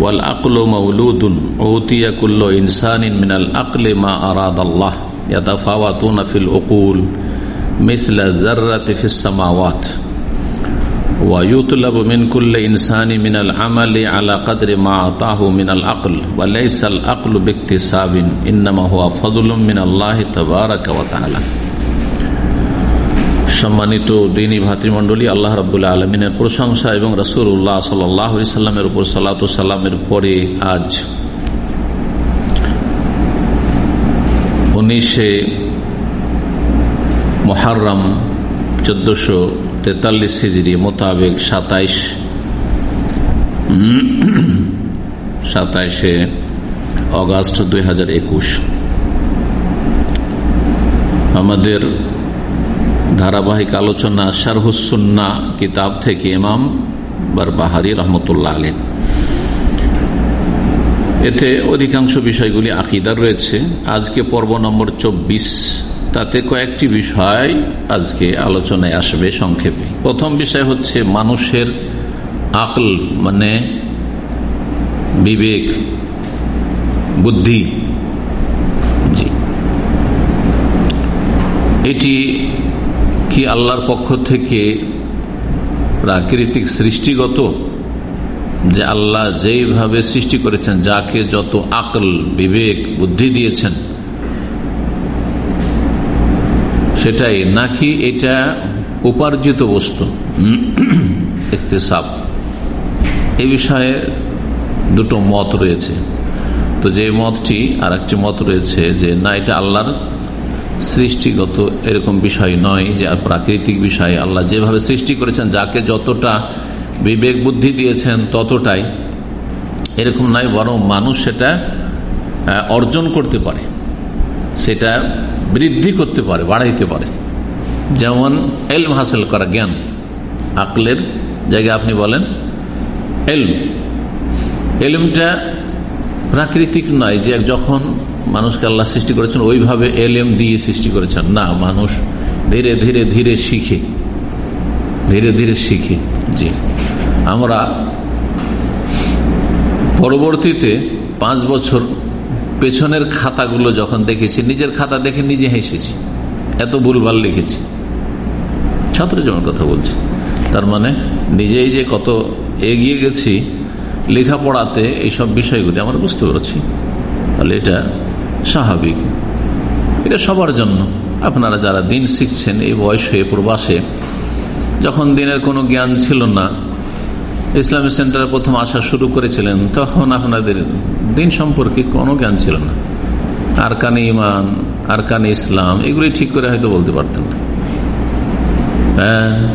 والعقل مولود أوتي كل إنسان من العقل ما أراد الله يتفاوتون في العقول مثل الذرة في السماوات. ويطلب من كل إنسان من العمل على قدر ما أعطاه من العقل وليس العقل باكتساب إنما هو فضل من الله تبارك وتعالى. সম্মানিত দিনী ভাতৃমণ্ডলী, আল্লাহ রবুল্লা আলমিনের প্রশংসা এবং রসুল্লাহ সাল্লাহ সাল্লামের উপর সাল্লাত সাল্লামের পরে আজ উনিশে মহারম চোদ্দশো তেতাল্লিশ হিজড়ি মোতাবেক সাতাইশ সাতাইশে অগাস্ট দুই হাজার একুশ। আমাদের ধারাবাহিক আলোচনা শারহুসন্না কিতাব থেকে ইমাম বারবাহারি রহমতুল্লাহ আলী এতে অধিকাংশ বিষয়গুলি আকিদার রয়েছে। আজকে পর্ব নম্বর চব্বিশ, তাতে কয়েকটি বিষয় আজকে আলোচনায় আসবে সংক্ষেপে। প্রথম বিষয় হচ্ছে মানুষের আকল মানে বিবেক, বুদ্ধি। এটি কি আল্লাহর পক্ষ থেকে প্রাকৃতিক সৃষ্টিগত যে আল্লাহ যেইভাবে সৃষ্টি করেছেন, যাকে যত আকল, বিবেক, বুদ্ধি দিয়েছেন, সেটাই নাকি এটা উপার্জিত বস্তু? একটি সাপ এ বিষয়ে দুটো মত রয়েছে। তো যে মতটি আর একটি মত রয়েছে যে, না, এটা আল্লাহর সৃষ্টিগত এরকম বিষয় নয় যে আর প্রাকৃতিক বিষয়। আল্লাহ যেভাবে সৃষ্টি করেছেন, যাকে যতটা বিবেক বুদ্ধি দিয়েছেন ততটাই। এরকম নয়, বরং মানুষ সেটা অর্জন করতে পারে। সেটা বৃদ্ধি করতে পারে, বাড়াইতে পারে। যেমন এলম হাসিল করা জ্ঞান, আকলের জায়গায় আপনি বলেন, এলম। এলমটা প্রাকৃতিক নয় যে যখন মানুষকে আল্লাহ সৃষ্টি করেছেন, ওইভাবে এলএম দিয়ে সৃষ্টি করেছেন। না, মানুষ ধীরে ধীরে ধীরে শিখে। ধীরে ধীরে শিখে, জি। আমরা পরবর্তীতে পাঁচ বছর পেছনের খাতাগুলো যখন দেখেছি, নিজের খাতা দেখে নিজে হেসেছি। এত ভুলভাল লিখেছি। ছাত্র যেমন কথা বলছি। তার মানে নিজেই যে কত এগিয়ে গেছি, লেখাপড়াতে এইসব বিষয়গুলি আমরা বুঝতে পারছি। তাহলে এটা স্বাভাবিক। এটা সবার জন্য। আপনারা যারা দিন শিখছেন, এই বয়স হয়ে প্রবাসে, যখন দিনের কোনো জ্ঞান ছিল না, ইসলামী সেন্টারে প্রথম আসা শুরু করেছিলেন, তখন আপনাদের দিন সম্পর্কে কোনো জ্ঞান ছিল না। আর কানে ইমান আর কানে ইসলাম, এগুলি ঠিক করে হয়তো বলতে পারতেন হ্যাঁ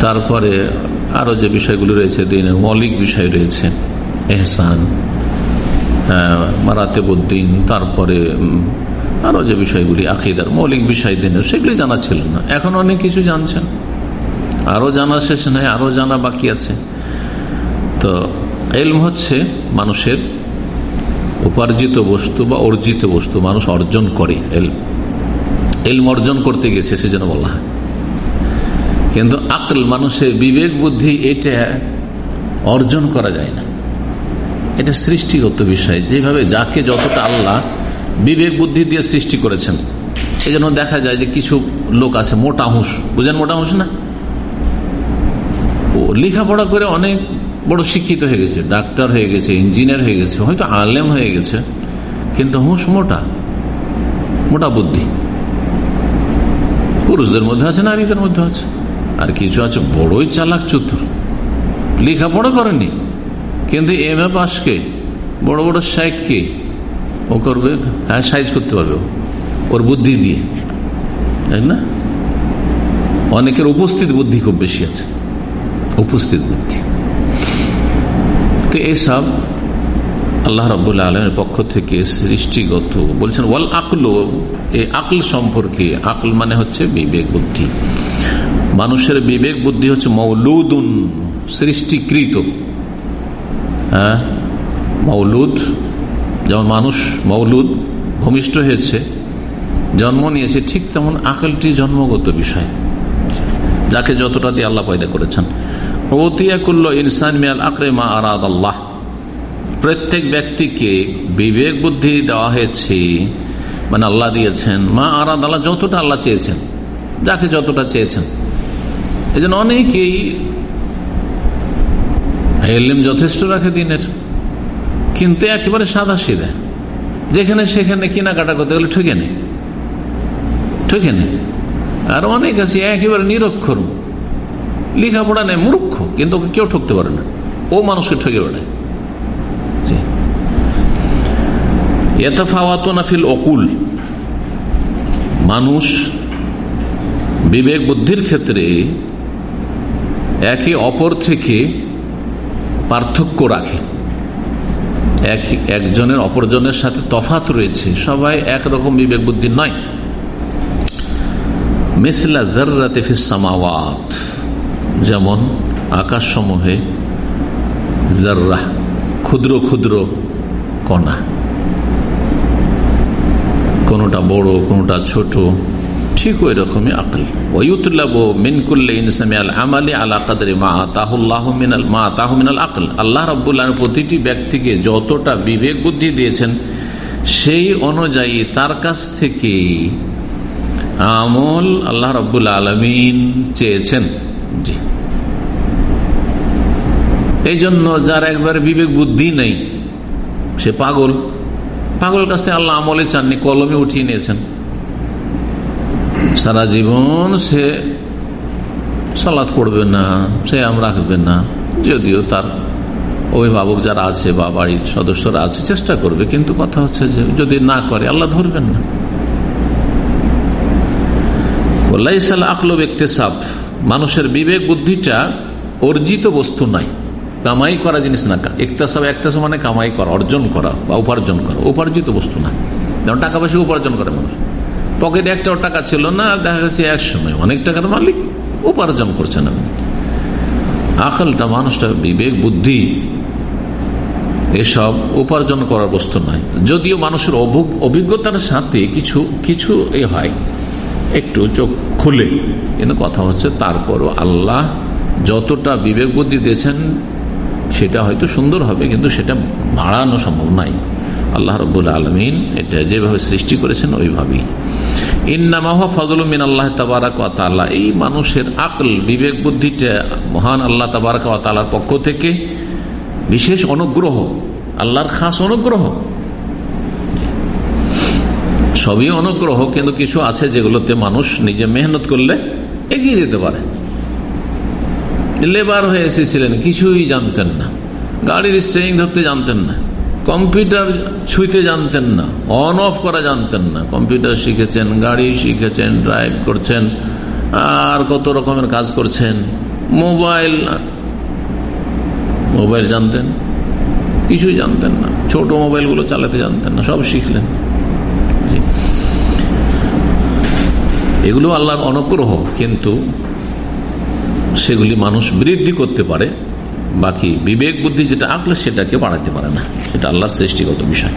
তারপরে আরও যে বিষয়গুলি রয়েছে, দিনের মৌলিক বিষয় রয়েছে, এহসান মারাতেবুদ্দিন, তারপরে আরও যে বিষয়গুলি, আকিদার মৌলিক বিষয় দিনের সেগুলি জানা ছিল না। এখন অনেক কিছু জানছেন। আরও জানা শেষ নাই, আরও জানা বাকি আছে। তো এলম হচ্ছে মানুষের উপার্জিত বস্তু বা অর্জিত বস্তু, মানুষ অর্জন করে এলম। এলম অর্জন করতে গেছে, সেজন্য বলা হয়। কিন্তু আকল মানুষের বিবেক বুদ্ধি, এটা অর্জন করা যায় না। এটা সৃষ্টিগত বিষয়। যেভাবে যাকে যতটা আল্লাহ বিবেক বুদ্ধি দিয়ে সৃষ্টি করেছেন এই জন্য দেখা যায় যে কিছু লোক আছে মোটা হুঁস বুঝেন মোটা হুঁস না লেখাপড়া করে অনেক বড় শিক্ষিত হয়ে গেছে, ডাক্তার হয়ে গেছে, ইঞ্জিনিয়ার হয়ে গেছে, হয়তো আলেম হয়ে গেছে, কিন্তু হুঁস মোটা মোটা বুদ্ধি। পুরুষদের মধ্যে আছে, নারীদের মধ্যে আছে। আর কিছু আছে, বড়ই চালাক চতুর। লেখাপড়া করেনি কিন্তু এম এ পাসকে বড় বড় কে? ও করবে হ্যাঁ সাইজ করতে পারবে ওর বুদ্ধি দিয়ে, তাই না? অনেকের উপস্থিত বুদ্ধি খুব বেশি আছে, উপস্থিত বুদ্ধি। তো এইসব আল্লাহ রবুল্লা আলমের পক্ষ থেকে সৃষ্টিগত বলছেন, ওয়াল আকল এই আকল সম্পর্কে, আকল মানে হচ্ছে বিবেক বুদ্ধি। মানুষের বিবেক বুদ্ধি হচ্ছে মৌলুদুন, সৃষ্টিকৃত। মৌলুদ, যেমন মানুষ, মৌলুদ ভূমিষ্ঠ হয়েছে, জন্ম নিয়েছে ঠিক তেমন আকলটি জন্মগত বিষয়। যাকে যতটা দিয়ে আল্লাহ পয়দা করেছেন। ইনসান মিয়াল আকরে মা আরাদ আল্লাহ প্রত্যেক ব্যক্তিকে বিবেক বুদ্ধি দেওয়া হয়েছে মানে আল্লাহ দিয়েছেন, মা আরাদ আল্লাহ যতটা আল্লাহ চেয়েছেন, যাকে যতটা চেয়েছেন। এই জন্য অনেকেই এলিম যথেষ্ট রাখে দিনের। কিন্তু একেবারে সাদা সিধা যেখানে সেখানে কেনাকাটা করতে গেলে ঠকে নেই ঠকে নেই আর অনেক আছে, একেবারে নিরক্ষর। লেখাপড়া নেই, মূর্খ। কিন্তু ওকে কেউ ঠকতে পারে না। ও মানুষকে ঠকে বেড়ায়। নাফিল অকুল। মানুষ বিবেক বুদ্ধির ক্ষেত্রে একে অপর থেকে পার্থক্য রাখে। এক, একজনের অপরজনের সাথে তফাত রয়েছে। সবাই একরকম বিবেক বুদ্ধি নয়। মিসলা জার্রাতে ফিসামাওয়াত যেমন আকাশসমূহে জার্রাহ ক্ষুদ্র ক্ষুদ্র কণা। কোনটা বড়, কোনটা ছোট, ঠিক ওই রকমই আকল। ওয়ুতুল্লাহ মিনকুল্লে ইনসামি আল আমালি আলা কাদরে মা তাহুল্লাহ মিনাল মা আল্লাহ প্রতিটি ব্যক্তিকে যতটা বিবেক বুদ্ধি দিয়েছেন, সেই অনুযায়ী তার কাছ থেকে আমল আল্লাহ রব্বুল আলমিন চেয়েছেন। জি। এই জন্য যার একবার বিবেক বুদ্ধি নেই, সে পাগল। পাগল কাছ থেকে আল্লাহ আমলে চাননি, কলমে উঠিয়ে নিয়েছেন। সারা জীবন সে সালাদ পড়বে না সে আম রাখবে না। যদিও তার অভিভাবক যারা আছে বা বাড়ির সদস্যরা আছে, চেষ্টা করবে, কিন্তু কথা হচ্ছে যে যদি না করে, আল্লাহ ধরবেন না। আখলো সাপ মানুষের বিবেক বুদ্ধিটা অর্জিত বস্তু নাই। কামাই করা জিনিস না একতাসাব একতাসাব মানে কামাই করা, অর্জন করা বা উপার্জন করা, উপার্জিত বস্তু না। যেমন টাকা পয়সা উপার্জন করে মানুষ। পকেটে একটাও টাকা ছিল না দেখা গেছে এক সময় অনেক টাকার মালিক উপার্জন করছেন আপনি। আকালটা মানুষটা বিবেক, বুদ্ধি, এসব উপার্জন করার বস্তু নয়। যদিও মানুষের অভিজ্ঞতার সাথে কিছু কিছু এ হয়, একটু চোখ খুলে। কিন্তু কথা হচ্ছে তারপরও আল্লাহ যতটা বিবেক বুদ্ধি দিয়েছেন, সেটা হয়তো সুন্দর হবে, কিন্তু সেটা বাড়ানো সম্ভব নাই আল্লাহ রব্বুল আলমিন এটা যেভাবে সৃষ্টি করেছেন, ওইভাবেই। ইন্নামাহ মিন আল্লাহ তাবারাক এই মানুষের আকল, বিবেক মহান আল্লাহ পক্ষ থেকে বিশেষ অনুগ্রহ, আল্লাহর খাস অনুগ্রহ। সবই অনুগ্রহ, কিন্তু কিছু আছে যেগুলোতে মানুষ নিজে মেহনত করলে এগিয়ে যেতে পারে। লেবার হয়ে এসেছিলেন, কিছুই জানতেন না। গাড়ির স্টেরিং ধরতে জানতেন না। কম্পিউটার ছুঁতে জানতেন না অন অফ করা জানতেন না। কম্পিউটার শিখেছেন, গাড়ি শিখেছেন ড্রাইভ করছেন, আর কত রকমের কাজ করছেন। মোবাইল মোবাইল জানতেন? কিছুই জানতেন না। ছোট মোবাইলগুলো চালাতে জানতেন না, সব শিখলেন। এগুলো আল্লাহর অনুগ্রহ, কিন্তু সেগুলি মানুষ বৃদ্ধি করতে পারে। বাকি বিবেক, বুদ্ধি যেটা আঁকলে সেটাকে বাড়াতে পারে না। সেটা আল্লাহর সৃষ্টিগত বিষয়।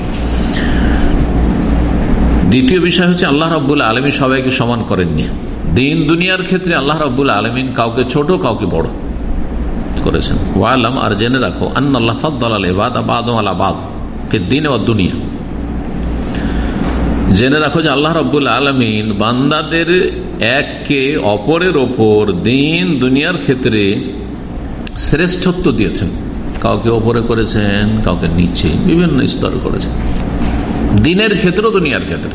দ্বিতীয় বিষয় হচ্ছে আল্লাহ রব্বুল আলমী সবাইকে সমান করেননি। দিন দুনিয়ার ক্ষেত্রে আল্লাহ রব্বুল আলমিন কাউকে ছোট, কাউকে বড় করেছেন। ওয়ালাম আর জেনে রাখো, আন্নাল্লাহ ফদ্দাল আলবাদ আবাদ আলাবাদ দিন ও দুনিয়া। জেনে রাখো যে আল্লাহ রব্বুল আলমিন বান্দাদের এককে অপরের ওপর দিন দুনিয়ার ক্ষেত্রে শ্রেষ্ঠত্ব দিয়েছেন। কাউকে ওপরে করেছেন, কাউকে নিচে, বিভিন্ন স্তর করেছেন। দিনের ক্ষেত্র দুনিয়ার ক্ষেত্রে।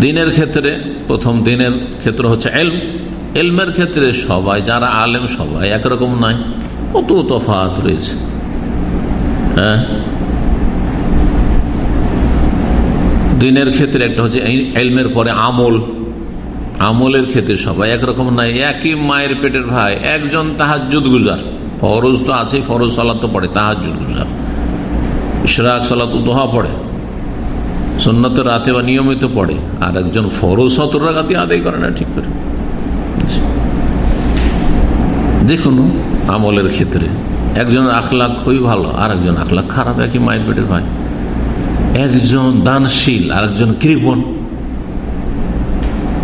দিনের ক্ষেত্রে, প্রথম দিনের ক্ষেত্র হচ্ছে এলম। এলমের ক্ষেত্রে সবাই, যারা আলেম, সবাই একরকম নয়। কত তফাত রয়েছে। হ্যাঁ? দিনের ক্ষেত্রে একটা হচ্ছে এলমের পরে আমল। আমলের ক্ষেত্রে সবাই একরকম নাই একই মায়ের পেটের ভাই, একজন তাহার গুজার। ফরজ তো আছে, ফরজ সালাত তো পড়ে তাহাজ গুজার। ইশরাক সালাত দোহা পড়ে। সন্ন্যত রাতে বা নিয়মিত পড়ে। আর একজন ফরজ সতর রাগাতে আদায় করে না ঠিক করে। কোনো আমলের ক্ষেত্রে, একজন আখলাখ খুবই ভালো আর একজন আখলাখ খারাপ, একই মায়ের পেটের ভাই। একজন দানশীল আর একজন কৃপণ।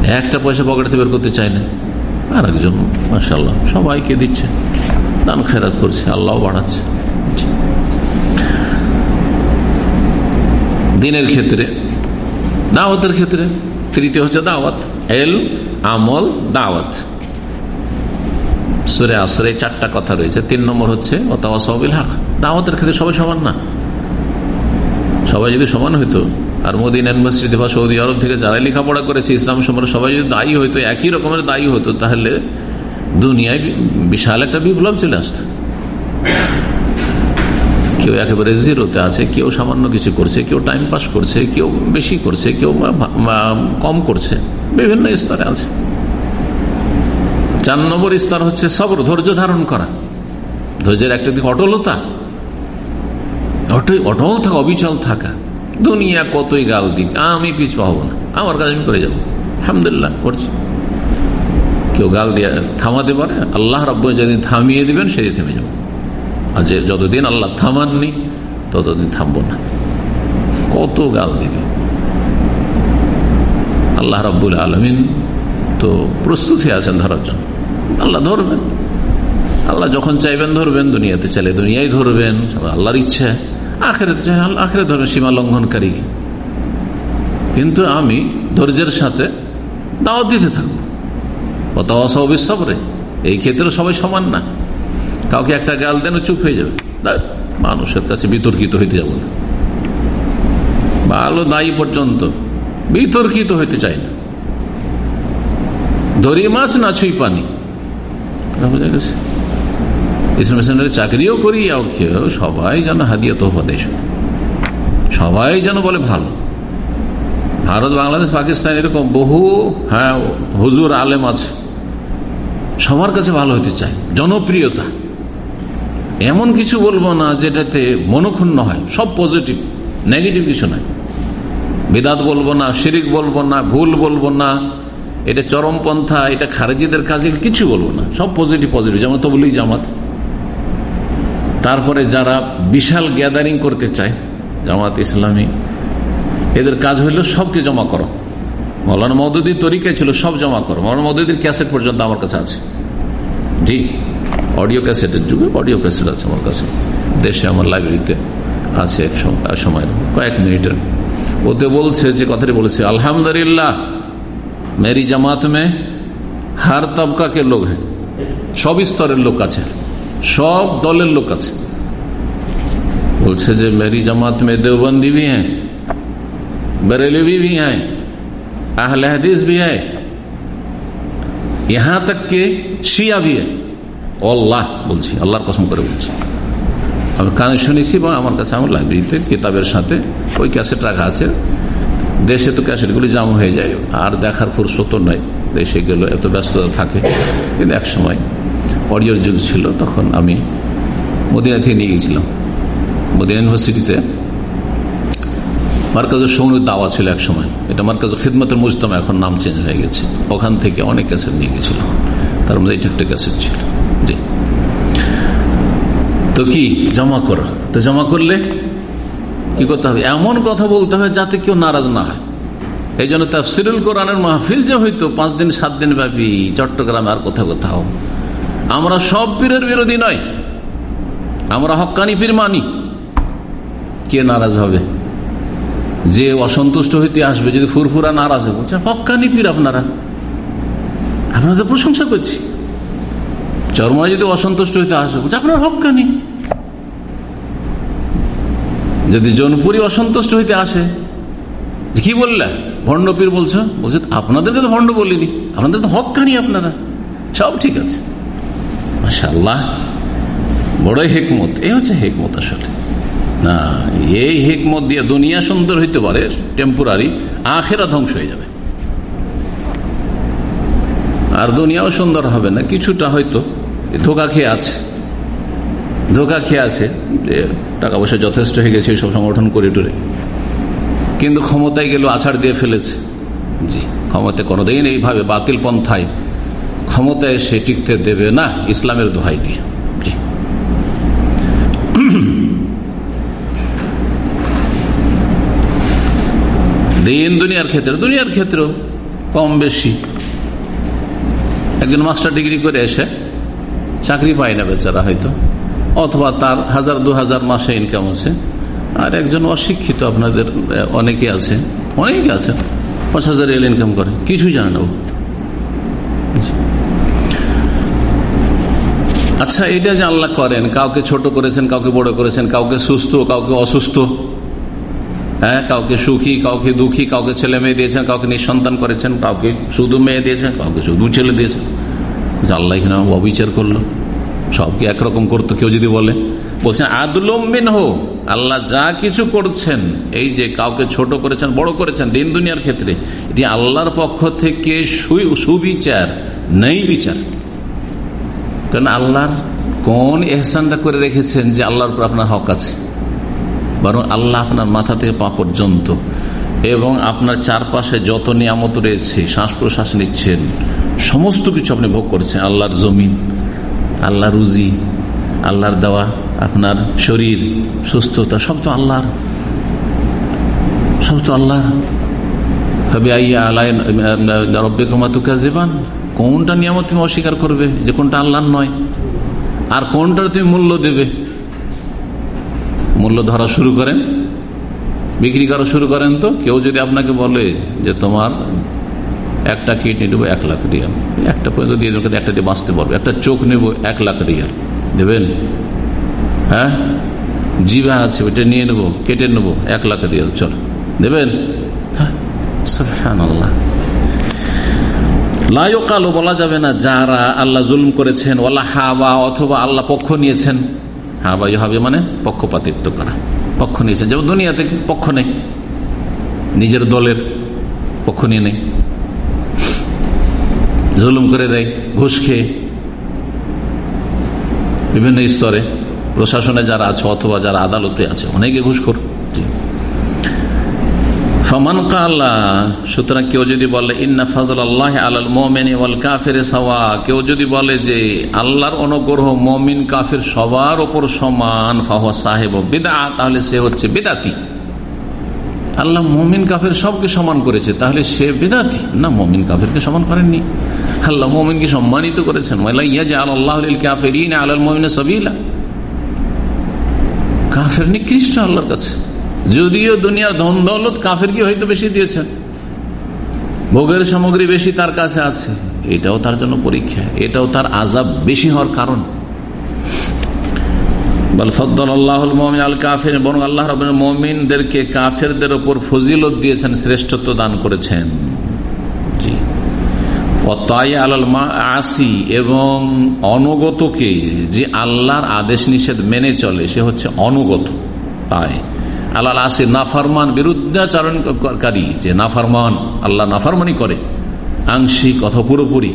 একটা পয়সা পকেটে বের করতে চায় না। আর একজন মাসাল্লাহ সবাইকে দিচ্ছে। দান খেরাত করছে আল্লাহ বাড়াচ্ছে দিনের ক্ষেত্রে, দাওয়াতের ক্ষেত্রে, তৃতীয় হচ্ছে দাওয়াত, এল, আমল, দাওয়াত। সুরে আসরে চারটা কথা রয়েছে। তিন নম্বর হচ্ছে হাক। দাওয়াতের ক্ষেত্রে সবাই সমান না। সবাই যদি সমান হইতো, আর মোদিন ইউনিভার্সিটি বা সৌদি আরব থেকে যারাই লেখাপড়া করেছে, ইসলাম সম্পর্কে সবাই যদি দায়ী হইতো, একই রকমের দায়ী হতো, তাহলে দুনিয়ায় বিশাল একটা বিপ্লব চলে আসতো কেউ একেবারে জিরোতে আছে, কেউ সামান্য কিছু করছে, কেউ টাইম পাস করছে, কেউ বেশি করছে, কেউ কম করছে। বিভিন্ন স্তরে আছে। চার নম্বর স্তর হচ্ছে সবর, ধৈর্য ধারণ করা। ধৈর্যের একটা দিক অটলতা। অটল থাকা, অবিচল থাকা। দুনিয়া কতই গাল দিক, আমি পিছ পাবো না। আমার কাজ আমি করে যাব। আলহামদুলিল্লাহ, করছি। কেউ গাল দিয়ে থামাতে পারে, আল্লাহ রব্ব যেদিন থামিয়ে দিবেন সেদিন থেমে যাব। আর যে যতদিন আল্লাহ থামাননি, ততদিন থামবো না। কত গাল দিবে। আল্লাহ রব্বুল আলমিন তো প্রস্তুতি আছেন ধরার জন্য। আল্লাহ ধরবেন। আল্লাহ যখন চাইবেন ধরবেন, দুনিয়াতে চাইলে দুনিয়ায় ধরবেন আল্লাহর ইচ্ছা। আখেরে চাই আল্লাহ আখেরে ধরবেন, সীমা লঙ্ঘনকারীকে কিন্তু আমি ধৈর্যের সাথে দাওয়াত দিতে থাকব। অসবিসরে এই ক্ষেত্রে সবাই সমান না। কাউকে একটা গাল দেন চুপ হয়ে যাবে। মানুষের কাছে বিতর্কিত হইতে যাব না। ভালো দায়ী পর্যন্ত বিতর্কিত হইতে চাই না। দড়ি মাছ না ছুই পানি। বোঝা গেছে? ইসলাম চাকরিও করি সবাই যেন হাদিয়া দেশ সবাই যেন বলে ভালো। ভারত, বাংলাদেশ, পাকিস্তান এরকম বহু হ্যাঁ হুজুর, আলেম আছে। সবার কাছে ভালো হতে চায়, জনপ্রিয়তা। এমন কিছু বলব না যেটাতে মনক্ষুণ্ণ হয়, সব পজিটিভ নেগেটিভ কিছু নয়। বেদাত বলব না, শিরিক বলব না, ভুল বলব না, এটা চরমপন্থা, এটা খারেজিদের কাজে কিছু বলব না, সব পজিটিভ পজিটিভ যেমন তবলি জামাত। তারপরে যারা বিশাল গ্যাদারিং করতে চায়, জামাত ইসলামী এদের কাজ হইল সবকে জমা করো। মৌলানা মদুদির তরিকায় ছিল সব জমা করো। মৌলানা মদুদির ক্যাসেট পর্যন্ত আমার কাছে আছে। জি, অডিও ক্যাসেটের যুগে অডিও ক্যাসেট আছে আমার কাছে। দেশে আমার লাইব্রেরিতে আছে এক সময় কয়েক মিনিটের। ওতে বলছে যে কথাটি বলেছে, আলহামদুলিল্লাহ, মেরি জামাত মে হার তবকা কে লোক হ্যাঁ সব স্তরের লোক আছে। সব দলের লোক আছে। বলছে যে, মেরি জামাত মে দেওবন্দি ভি হ্যাঁ बरेलवी भी हैं अहल हदीस भी है यहां तक के শিয়া भी है আল্লাহ বলছি আল্লাহর কসম করে বলছি আমি কানে শুনেছি এবং আমার কাছে আমার লাইব্রেরিতে কিতাবের সাথে ওই ক্যাসেট রাখা আছে দেশে তো ক্যাসেটগুলি জাম হয়ে যায় আর দেখার ফুরসত নাই দেশে গেল এত ব্যস্ততা থাকে কিন্তু এক সময় অডিওর যুগ ছিল তখন আমি মদিনা থেকে নিয়ে গেছিলাম মদিনা ইউনিভার্সিটিতে মার্কাজের সৌনের দাওয়া ছিল এক সময়। এটা মার্কাজ খিদমতের মুজতমা এখন নাম চেঞ্জ হয়ে গেছে। ওখান থেকে অনেক ক্যাসেট নিয়ে গেছিল। তার মধ্যে এটা একটা ক্যাসেট ছিল। জি। তো কি? জমা করো। তো জমা করলে কি করতে হবে? এমন কথা বলতে হবে যাতে কেউ নারাজ না হয়। এই জন্য তাফসিরুল কোরআনের মাহফিল যে হইতো, পাঁচ দিন, সাত দিন ব্যাপী চট্টগ্রামে আর কোথাও কোথাও। আমরা সব পীরের বিরোধী নয়। আমরা হকানি পীর মানি। কে নারাজ হবে? যে অসন্তুষ্ট হইতে আসবে, যদি ফুরফুরা নারাজ হবে বলছে, হকানি পীর আপনারা। আপনাদের প্রশংসা করছি। চর্মা যদি অসন্তুষ্ট হইতে আসবে, বলছে, আপনার হকানি। যদি জনপুরি অসন্তুষ্ট হইতে আসে কি বললেন ভণ্ডপীর বলছো? বলছে, আপনাদেরকে তো ভণ্ড বলিনি, আপনাদের তো হকানি আপনারা। সব ঠিক আছে। মাসাল্লাহ বড়ই হেকমত। এই হচ্ছে হেকমত আসলে। না, এই হেকমত দিয়ে দুনিয়া সুন্দর হইতে পারে টেম্পোরারি আখেরা ধ্বংস হয়ে যাবে। আর দুনিয়াও সুন্দর হবে না, কিছুটা হয়তো ধোকা খেয়ে আছে। ধোকা খেয়ে আছে টাকা পয়সা যথেষ্ট হয়ে গেছে সব সংগঠন করে টুরে। কিন্তু ক্ষমতায় গেল আছাড় দিয়ে ফেলেছে। জি, ক্ষমতায় কোনোদিন এইভাবে বাতিল পন্থায় ক্ষমতায় সে টিকতে দেবে না, ইসলামের দোহাই দিয়ে। জি। দিন দুনিয়ার ক্ষেত্রে, দুনিয়ার ক্ষেত্রেও কম বেশি। একজন মাস্টার ডিগ্রি করে এসে চাকরি পায় না বেচারা হয়তো, অথবা তার হাজার, দু হাজার মাসে ইনকাম আছে। আর একজন অশিক্ষিত আপনাদের অনেকে আছে অনেকে আছে, পাঁচ হাজার এল ইনকাম করে, কিছুই জানে না আচ্ছা এটা যে আল্লাহ করেন, কাউকে ছোট করেছেন, কাউকে বড় করেছেন, কাউকে সুস্থ, কাউকে অসুস্থ হ্যাঁ কাউকে সুখী, কাউকে দুঃখী, কাউকে ছেলে মেয়ে দিয়েছেন, কাউকে নিঃসন্তান করেছেন, কাউকে শুধু মেয়ে দিয়েছেন, কাউকে শুধু ছেলে দিয়েছেন। আল্লাহ এখানে অবিচার করল। সবকে একরকম করতো, কেউ যদি বলে। বলছেন আদুলম্বিন হো আল্লাহ যা কিছু করছেন, এই যে কাউকে ছোট করেছেন, বড় করেছেন, দিন দুনিয়ার ক্ষেত্রে, এটি আল্লাহর পক্ষ থেকে সুবিচার, নেই বিচার। কারণ আল্লাহর কোন এহসানটা করে রেখেছেন যে আল্লাহর উপর আপনার হক আছে? বরং আল্লাহ আপনার মাথা থেকে পা পর্যন্ত। এবং আপনার চারপাশে যত নিয়ামত রয়েছে, শ্বাস প্রশ্বাস নিচ্ছেন, সমস্ত কিছু আপনি ভোগ করছেন। আল্লাহর জমিন আল্লাহ রুজি, আল্লাহর দেওয়া, আপনার শরীর, সুস্থতা, সব তো আল্লাহর। সব তো আল্লাহ হবে আইয়া আল্লাহ রব্বে কমাতুকা জীবান কোনটা নিয়ামত তুমি অস্বীকার করবে যে কোনটা আল্লাহর নয়? আর কোনটার তুমি মূল্য দেবে? মূল্য ধরা শুরু করেন, বিক্রি করা শুরু করেন তো, কেউ যদি আপনাকে বলে যে তোমার একটা কিডনি নেব এক লাখ রিয়াল, একটা পর্যন্ত দিয়ে দেবেন একটা দিয়ে বাঁচতে পারবে, একটা চোখ নেব এক লাখ রিয়াল, দেবেন? হ্যাঁ? জিবা আছে, ওইটা নিয়ে নেব, কেটে নেব, এক লাখ রিয়াল, চল, দেবেন? হ্যাঁ আল্লাহ লাইকালো বলা যাবে না যারা আল্লাহ জুলুম করেছেন ওলা হাওয়া, অথবা আল্লাহ পক্ষ নিয়েছেন। হাওয়া হবে মানে পক্ষপাতিত্ব করা। পক্ষ নিয়েছেন যেমন দুনিয়াতে পক্ষ নেই। নিজের দলের পক্ষ নিয়ে নেই। জুলুম করে দেয়, ঘুষ খেয়ে। বিভিন্ন স্তরে প্রশাসনে যারা আছে অথবা যারা আদালতে আছে, অনেকে ঘুষখোর ফমান কাল্লা সুতরাং কেউ যদি বলে, ইন্না ফজল আল্লাহ আলাল মোমেন ওয়াল কাফের সাওয়া কেউ যদি বলে যে, আল্লাহর অনুগ্রহ মমিন কাফের সবার ওপর সমান ফাহা সাহেব বেদা তাহলে সে হচ্ছে বেদাতি। আল্লাহ মমিন কাফের সবকে সমান করেছে, তাহলে সে বেদাতি? না, মমিন কাফেরকে সমান করেননি। আল্লাহ মমিনকে সম্মানিত করেছেন। আল্লাহ কাফের আল্লাহ মমিন সাবিলা। কাফের নিকৃষ্ট আল্লাহর কাছে। যদিও দুনিয়ার ধন দৌলত কাফের কি হয়তো বেশি দিয়েছেন? ভোগের সামগ্রী বেশি তার কাছে আছে। এটাও তার জন্য পরীক্ষা। এটাও তার আজাব বেশি হওয়ার কারণ। বরং আল্লাহ মমিনদেরকে ফজিলত দিয়েছেন, শ্রেষ্ঠত্ব দান করেছেন। আসি এবং অনুগতকে যে আল্লাহর আদেশ নিষেধ মেনে চলে, সে হচ্ছে অনুগত। তাই আল্লাহ আসি নাফারমান বিরুদ্ধাচরণকারী যে নাফারমান, আল্লাহ নাফারমানি করে। আংশিক অথবা পুরোপুরি।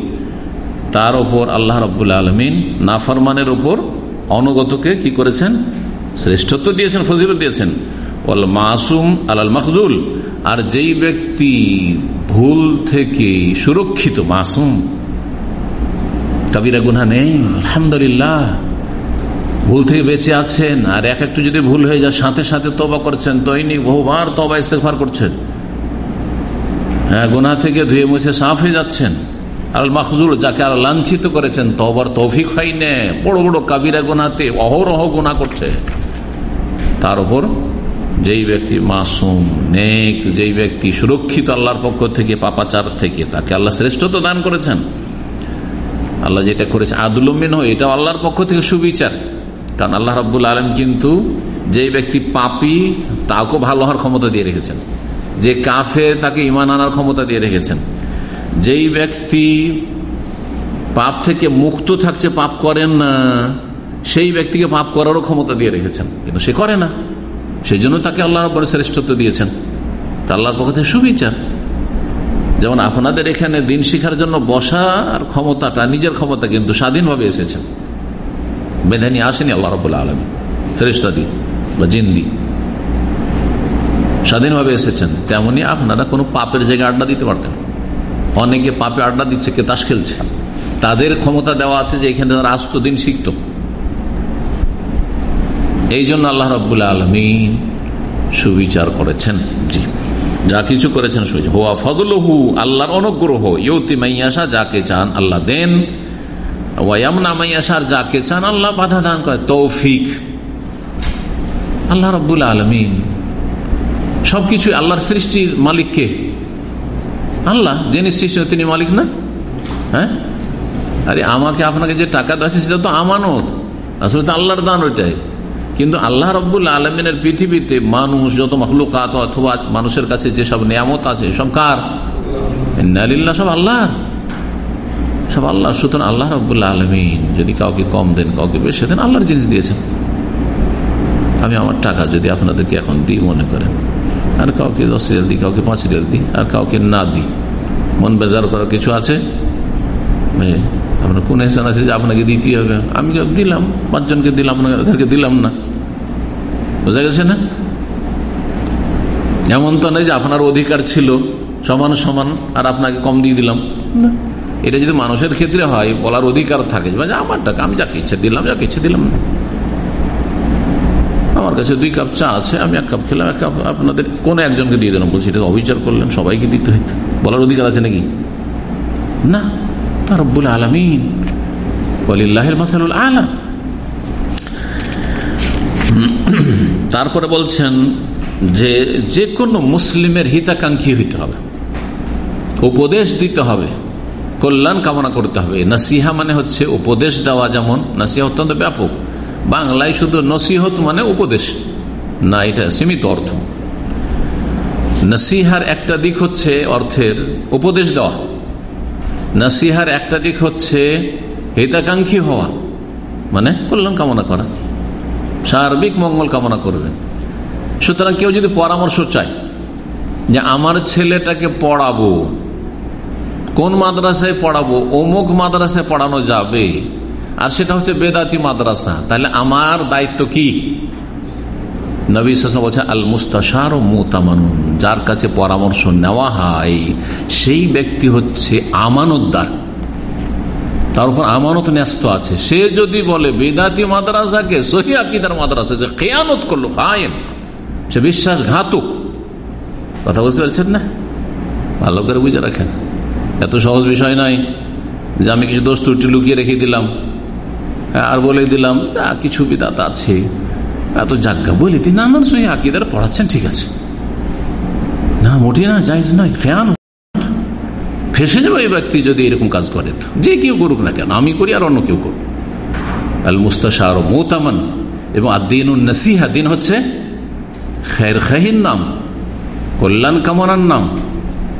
তার ওপর আল্লাহ রব্বুল্লা আলমিন নাফারমানের ওপর অনুগতকে কি করেছেন? শ্রেষ্ঠত্ব দিয়েছেন, ফজিলত দিয়েছেন। ওল মাসুম আলাল মখজুল। আর যেই ব্যক্তি ভুল থেকে সুরক্ষিত, মাসুম, কবিরা গুনা নেই, আলহামদুলিল্লাহ। ভুল থেকে বেঁচে আছেন, আর এক একটু যদি ভুল হয়ে যায়, সাথে সাথে তবা করছেন দৈনিক বহুবার তবা ইস্তেফার করছেন। হ্যাঁ গোনা থেকে ধুয়ে মুছে সাফ হয়ে যাচ্ছেন। আল মাহজুল যাকে আর লাঞ্ছিত করেছেন তবার তৌফিক হয় নে। বড় বড় কাবিরা গুনাতে অহরহ গুণা করছে। তার উপর যেই ব্যক্তি মাসুম, নেক, যেই ব্যক্তি সুরক্ষিত আল্লাহর পক্ষ থেকে, পাপাচার থেকে, তাকে আল্লাহ শ্রেষ্ঠত্ব দান করেছেন। আল্লাহ যেটা করেছে, আদুলমিন এটা আল্লাহর পক্ষ থেকে সুবিচার। কারণ আল্লাহ রব্বুল আলম কিন্তু যেই ব্যক্তি পাপি, তাকেও ভালো হওয়ার ক্ষমতা দিয়ে রেখেছেন। যে কাফে তাকে ইমান আনার ক্ষমতা দিয়ে রেখেছেন। যেই ব্যক্তি পাপ থেকে মুক্ত থাকছে, পাপ করেন না, সেই ব্যক্তিকে পাপ করারও ক্ষমতা দিয়ে রেখেছেন। কিন্তু সে করে না। সেই জন্য তাকে আল্লাহর উপরে শ্রেষ্ঠত্ব দিয়েছেন। তা আল্লাহর পক্ষ থেকে সুবিচার। যেমন আপনাদের এখানে দিন শিখার জন্য বসার ক্ষমতাটা, নিজের ক্ষমতা কিন্তু স্বাধীনভাবে এসেছেন বেঁধে নিয়ে আসেনি আল্লাহ রবুল্লা আলমী ফেরিস্তা বা জিন্দি স্বাধীনভাবে এসেছেন। তেমনি আপনারা কোনো পাপের জায়গায় আড্ডা দিতে পারতেন অনেকে পাপে আড্ডা দিচ্ছে কে তাস খেলছে। তাদের ক্ষমতা দেওয়া আছে যে এখানে তারা আসতো দিন শিখত। এই জন্য আল্লাহ রব্বুল্লা আলমিন সুবিচার করেছেন। জি। যা কিছু করেছেন সুবিচার। হোয়া ফদলহু, আল্লাহর অনুগ্রহ। ইউতি মাইয়াসা যাকে চান আল্লাহ দেন। ওয়ামনা মাইয়াশার যাকে চান আল্লাহ বাধা দান করে। তৌফিক। আল্লাহ রব্বুল আলমিন। সবকিছু আল্লাহর সৃষ্টির মালিককে। আল্লাহ, যিনি সৃষ্টি তিনি মালিক না? হ্যাঁ? আরে আমাকে আপনাকে যে টাকা দেওয়া সেটা তো আমানত। আসলে তো আল্লাহর দান ওইটাই। কিন্তু আল্লাহ রব্বুল আলমিনের পৃথিবীতে মানুষ, যত মখলুকাত অথবা মানুষের কাছে যেসব নিয়ামত আছে সব কার? সব আল্লাহ সব আল্লাহ, সুতরাং আল্লাহ রব্বুল্লা আলমিন, যদি কাউকে কম দেন, কাউকে বেশি দেন, আল্লাহর জিনিস দিয়েছেন। আমি আমার টাকা যদি আপনাদেরকে এখন দিই, মনে করেন, আর কাউকে দশ রিয়াল দিই, কাউকে পাঁচ রিয়াল দিই, আর কাউকে না দিই, মন বেজার করার কিছু আছে? আপনার কোন হেসান আছে যে আপনাকে দিতে হবে? আমি দিলাম? পাঁচজনকে দিলাম, আপনাদেরকে দিলাম না। বোঝা গেছে না? এমন তো নয় যে আপনার অধিকার ছিল, সমান সমান, আর আপনাকে কম দিয়ে দিলাম। না। এটা যদি মানুষের ক্ষেত্রে হয়, বলার অধিকার থাকে আমার টাকা, আমি যাকে ইচ্ছা দিলাম, যাকে ইচ্ছা দিলাম। না আমার কাছে দুই কাপ চা আছে, আমি এক কাপ খেলাম, এক কাপ আপনাদের কোন একজনকে দিয়ে দিলাম, বলছি, এটা অবিচার করলেন, সবাইকে দিতে হইতো। বলার অধিকার আছে নাকি? না। তার রব্বুল আলমিন বলিল্লাহের মাসালুল আলা। তারপরে বলছেন যে যে কোনো মুসলিমের হিতাকাঙ্ক্ষী হইতে হবে, উপদেশ দিতে হবে। কল্যাণ কামনা করতে হবে। নাসিহা মানে হচ্ছে উপদেশ দেওয়া যেমন, নাসিহা অত্যন্ত ব্যাপক। বাংলায় শুধু নসিহত মানে উপদেশ, না এটা সীমিত অর্থ। নসিহার একটা দিক হচ্ছে অর্থের উপদেশ দেওয়া। নসিহার একটা দিক হচ্ছে হিতাকাঙ্ক্ষী হওয়া মানে কল্যাণ কামনা করা। সার্বিক মঙ্গল কামনা করবেন সুতরাং কেউ যদি পরামর্শ চায় যে আমার ছেলেটাকে পড়াবো কোন মাদ্রাসায় পড়াবো? অমুক মাদ্রাসায় পড়ানো যাবে? আর সেটা হচ্ছে বেদাতি মাদ্রাসা। তাহলে আমার দায়িত্ব কি? নবী বলছে আল মুস্তাশার ও মুতামানুন। যার কাছে পরামর্শ নেওয়া হয়, সেই ব্যক্তি হচ্ছে আমানতদার তার উপর আমানত ন্যস্ত আছে। সে যদি বলে, বেদাতি মাদ্রাসাকে সহি আকিদার মাদ্রাসা যে খেয়ানত করল খায়েন সে বিশ্বাসঘাতক। কথা বুঝতে পারছেন না? ভালো করে বুঝে রাখেন। এত সহজ বিষয় নয় যে আমি কিছু দোষ ত্রুটি লুকিয়ে রেখে দিলাম। আর বলে দিলাম কিছু বিদাত আছে। এত জাজ্ঞা বলি, তিনি না সহি আকিদার পড়াচ্ছেন, ঠিক আছে। না মোটি না যাইজ নয় খেয়ান ফেসে যাবে এই ব্যক্তি যদি এরকম কাজ করে। যে কেউ করুক না কেন, আমি করি আর অন্য কেউ করুক। আল মুস্তাশার মৌতামান, এবং আদিন নসিহা, দিন হচ্ছে খের খাহির নাম, কল্যাণ কামনার নাম।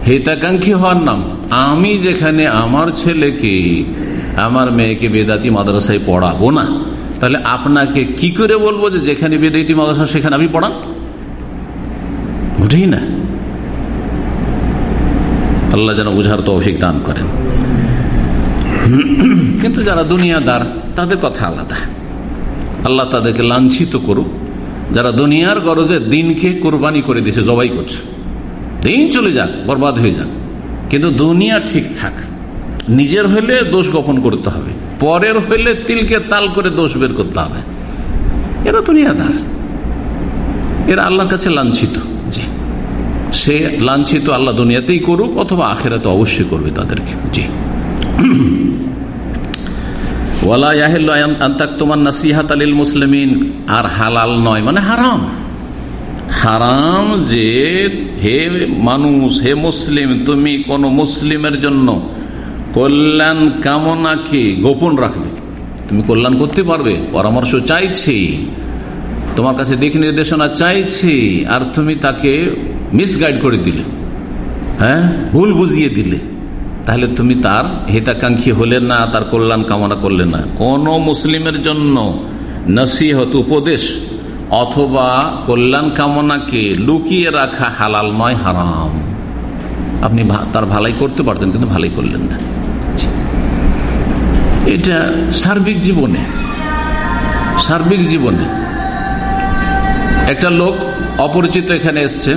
হিতাকাঙ্ক্ষী হওয়ার নাম। আমি যেখানে আমার ছেলেকে, আমার মেয়েকে বেদাতি মাদ্রাসায় পড়াবো না, তাহলে আপনাকে কি করে বলব যে যেখানে বেদাতি মাদ্রাসা সেখানে আমি পড়ান? উঠেই না। আল্লাহ যেন বুঝার তৌফিক দান করেন। কিন্তু যারা দুনিয়াদার, তাদের কথা আলাদা। আল্লাহ তাদেরকে লাঞ্ছিত করুক। যারা দুনিয়ার গরজে দিনকে কোরবানি করে দিছে জবাই করছে। দিন চলে যাক, বরবাদ হয়ে যাক। কিন্তু দুনিয়া ঠিক থাক। নিজের হইলে দোষ গোপন করতে হবে। পরের হইলে তিলকে তাল করে দোষ বের করতে হবে। এরা দুনিয়াদার। এরা আল্লাহর কাছে লাঞ্ছিত। জি। সে লাঞ্ছিত আল্লাহ দুনিয়াতেই করুক অথবা আখেরাতে অবশ্যই করবে তাদেরকে। জি। ওয়ালা ইয়াহিল্লা তোমার নাসিহাত আলিল মুসলিমিন। আর হালাল নয় মানে হারাম। হারাম যে, হে মানুষ, হে মুসলিম, তুমি কোন মুসলিমের জন্য কল্যাণ কামনাকে গোপন রাখবে তুমি কল্যাণ করতে পারবে, পরামর্শ চাইছি, তোমার কাছে দিক নির্দেশনা চাইছি, আর তুমি তাকে মিসগাইড করে দিলে। হ্যাঁ? ভুল বুঝিয়ে দিলে। তাহলে তুমি তার হিতাকাঙ্ক্ষী হলে না, তার কল্যাণ কামনা করলে না। কোন মুসলিমের জন্য নসিহত উপদেশ অথবা কল্যাণ কামনাকে লুকিয়ে রাখা হালাল নয়, হারাম। আপনি তার ভালাই করতে পারতেন, কিন্তু ভালাই করলেন না। এটা সার্বিক জীবনে। সার্বিক জীবনে। একটা লোক অপরিচিত এখানে এসছে,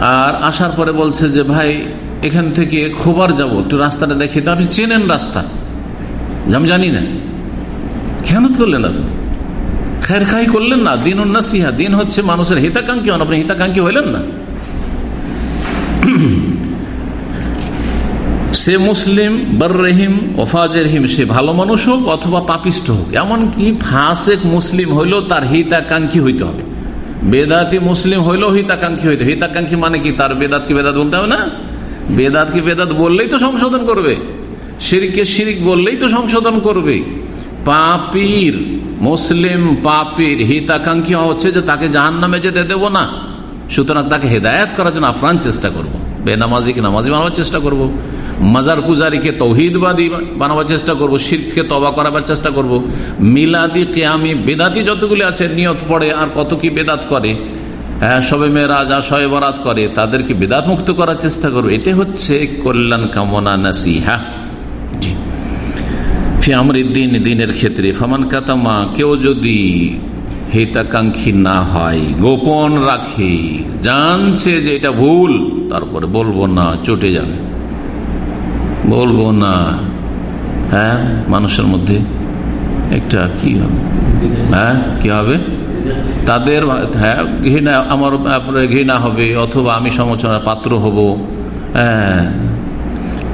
আর আসার পরে বলছে যে, ভাই, এখান থেকে খোবার যাব, একটু রাস্তাটা দেখি তো আপনি চেনেন রাস্তা। আমি জানি না। কেন করলেন আপনি? খের খাই করলেন না দিন উন্নাসিহা দিন হচ্ছে মানুষের হিতাকাঙ্ক্ষী হন আপনি হিতাকাঙ্ক্ষী হইলেন না। সে মুসলিম বর রহিম ওফাজের হিম, সে ভালো মানুষ হোক অথবা পাপিষ্ট হোক, এমনকি ফাঁসেক মুসলিম হইলেও তার হিতাকাঙ্ক্ষী হইতে হবে। বেদাতি মুসলিম হইলেও হিতাকাঙ্ক্ষী হইতে হিতাকাঙ্ক্ষী মানে কি? তার বেদাত কি বেদাত বলতে হবে না? বেদাত কি বেদাত বললেই তো সংশোধন করবে। শিরিককে শিরিক বললেই তো সংশোধন করবে। পাপির মুসলিম পাপির হিতাকাঙ্ক্ষী হওয়া হচ্ছে যে তাকে জাহান নামে যেতে দেবো না সুতরাং তাকে হেদায়ত করার জন্য আপ্রাণ চেষ্টা করব। বেনামাজিকে নামাজি বানাবার চেষ্টা করব। মাজার পূজারীকে তৌহিদবাদী বানাবার চেষ্টা করব। শীতকে তবা করাবার চেষ্টা করব। মিলাদি, কেয়ামি, বেদাতি যতগুলি আছে, নিয়ত পড়ে আর কত কি বেদাত করে হ্যাঁ সবে মেয়েরা যা সবে বরাত করে, তাদেরকে বেদাত মুক্ত করার চেষ্টা করব এটা হচ্ছে কল্যাণ কামনা নাসিহা জি ফি আমরিদ্দিন দিনের ক্ষেত্রে। ফামান কাতামা, কেউ যদি হিতাকাঙ্ক্ষী না হয়, গোপন রাখে জানছে যে এটা ভুল, তারপরে বলব না, চটে যাবে। বলব না। হ্যাঁ মানুষের মধ্যে একটা কি হবে? হ্যাঁ কি হবে? তাদের হ্যাঁ ঘৃণা, আমার ঘৃণা হবে, অথবা আমি সমালোচনার পাত্র হব। হ্যাঁ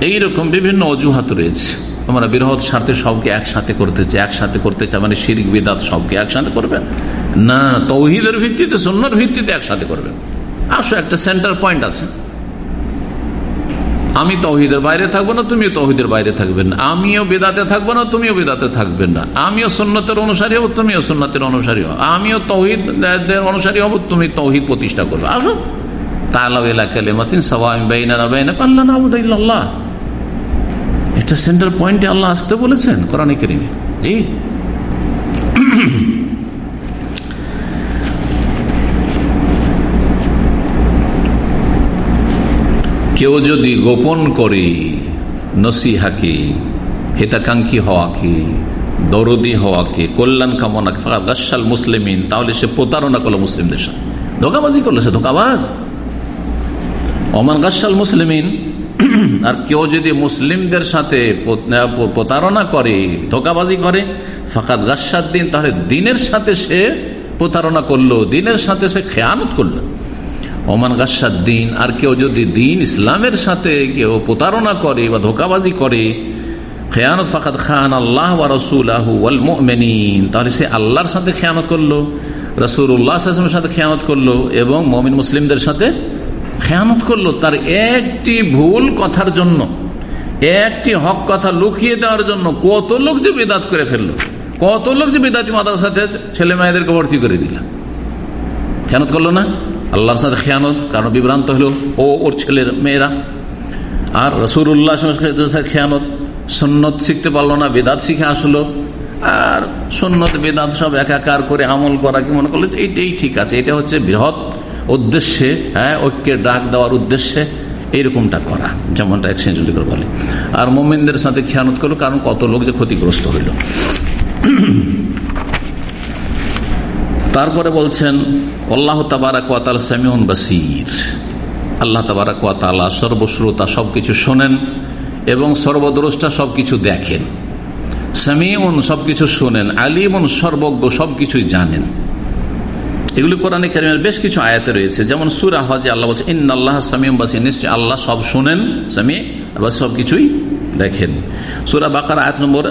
এইরকম বিভিন্ন অজুহাত রয়েছে। আমরা বৃহৎ স্বার্থে সবকে একসাথে করতে চাই একসাথে করতে চাই মানে শিরিক, বিদাত সবকে একসাথে করবেন না, তৌহিদের ভিত্তিতে সন্ন্যর ভিত্তিতে একসাথে করবেন আসো, একটা সেন্টার পয়েন্ট আছে। আমি তহিদের বাইরে থাকব না, তুমিও তহিদের বাইরে থাকবেন না। আমিও বেদাতে থাকব না, তুমিও বেদাতে থাকবেন না। আমিও সন্ন্যতের অনুসারী হব, তুমিও সন্ন্যতের অনুসারী হব আমিও তৌহিদ অনুসারী হব, তুমি তৌহিদ প্রতিষ্ঠা করবে। আসো। তালাউ এলাকা লেমাতিন সবাই বেইনা বেইনা আল্লাহ না এটা সেন্টার পয়েন্টে আল্লাহ আসতে বলেছেন, কোরআন করিমে। জি। কেউ যদি গোপন করে নসিহাকে হিতাকাঙ্ক্ষী হওয়াকে দরদি হওয়াকে কল্যাণ কামনা গাছাল মুসলিমিন, তাহলে সে প্রতারণা করল মুসলিমদের সাথে। ধোকাবাজি করল সে, ধোকাবাজ। অমান গাছাল মুসলিমিন আর কেউ যদি মুসলিমদের সাথে প্রতারণা করে, ধোকাবাজি করে ফাঁকাত গাছার দিন, তাহলে দিনের সাথে সে প্রতারণা করল, দিনের সাথে সে খেয়ানত করল। ওমান গাছার দিন, আর কেউ যদি দিন ইসলামের সাথে কেউ প্রতারণা করে বা ধোকাবাজি করে, খেয়ানত ফাকাত খান আল্লাহ বা রসুল আহু মেনিন তাহলে সে আল্লাহর সাথে খেয়ানত করল রসুল উল্লাহ সাথে খেয়ানত করল, এবং মমিন মুসলিমদের সাথে খেয়ানত করল তার একটি ভুল কথার জন্য, একটি হক কথা লুকিয়ে দেওয়ার জন্য কত লোক যে বেদাত করে ফেলল, কত লোক যে বেদাতি মাতার সাথে ছেলে মেয়েদেরকে ভর্তি করে দিল। খেয়ানত করল না? আল্লাহর সাথে খেয়ানত কারণ বিভ্রান্ত হলো? ও ওর ছেলের মেয়েরা। আর রসুল্লাহ খেয়ানত সন্ন্যত শিখতে পারল না, বেদাত শিখে আসলো। আর সন্ন্যত বেদাত সব একাকার করে আমল করা কি মনে করল এইটাই ঠিক আছে, এটা হচ্ছে বৃহৎ উদ্দেশ্যে হ্যাঁ ঐক্যের ডাক দেওয়ার উদ্দেশ্যে এইরকমটা করা, যেমনটা এক্সচেঞ্জ করে বলে। আর মোমেনদের সাথে খেয়ানত করল, কারণ কত লোক যে ক্ষতিগ্রস্ত হইল। তারপরে বলছেন, আল্লাহ তাবারাকাল সামিউন বাসির। আল্লাহ তাবারাকালা সর্বশ্রোতা সবকিছু শোনেন এবং সর্বদ্রষ্টা সবকিছু দেখেন। সামিউন সবকিছু শোনেন, আলিমুন সর্বজ্ঞ সবকিছুই জানেন। এগুলি কোরআনে কারিমের বেশ কিছু আয়াতে রয়েছে। যেমন সুরা হজে, আল্লাহ বলছে ইন আল্লাহ সামিম বাসী নিশ্চয় আল্লাহ সব শোনেন সামি আবার সবকিছুই দেখেন। সুরা বাকার আয়াত নম্বর